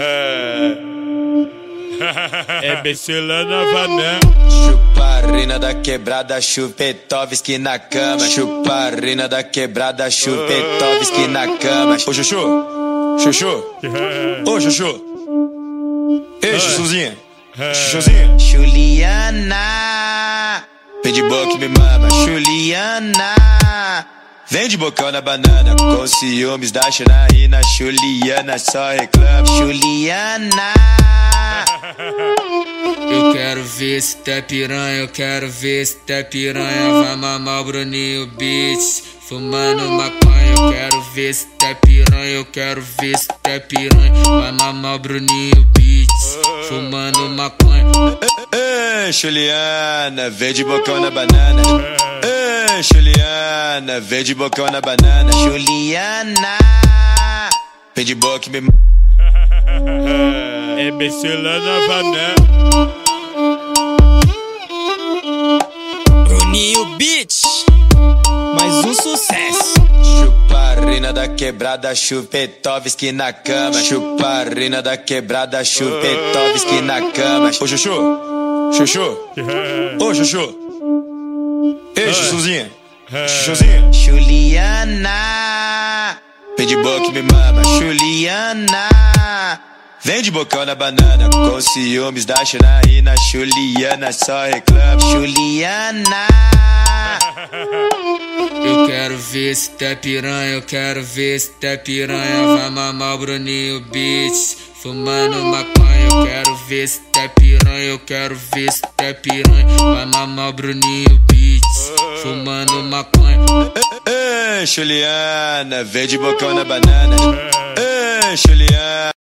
É, é na Novanã. Chuparina da quebrada, Chupetovski na cama. Chuparina da quebrada, Chupetovski na cama. Ô, Chuchu! Chuchu! Ô, Chuchu! Ei, Chuchuzinha! É. Chuchuzinha! Juliana! Pedibook me mama, Juliana! Vem de bocão na banana, com ciúmes da Xanaína. Juliana só reclama. Juliana. Eu quero ver se tá piranha, eu quero ver se tá piranha. Vai mamar o Bruninho Beats, fumando maconha. Eu quero ver se tá piranha, eu quero ver se tá piranha. Vai mamar o Bruninho Beats, fumando maconha. Ei, Juliana, vem de bocão na banana. Juliana, vem de bocão na banana. Juliana, vem de boca me É Becilana Vané. Bruninho Beats, mais um sucesso. Chuparina da quebrada, Chupetovski na cama. Chuparina da quebrada, Chupetovski na cama. Ô Chuchu, Chuchu, ô Chuchu. Ei, Chuchuzinha, Chuchuzinha. Juliana, vem de boca me mama. Juliana. Vem de bocão na banana, com ciúmes da Xanaína. Juliana só reclama. Juliana. Eu quero ver se tá piranha, eu quero ver se tá piranha. Vai mamar o Bruninho Beats, fumando maconha. Eu quero ver se tá piranha, eu quero ver se tá piranha. Vai mamar o Bruninho Beats, fumando maconha. Ei, Juliana, vem de bocão na banana. Ei, Juliana.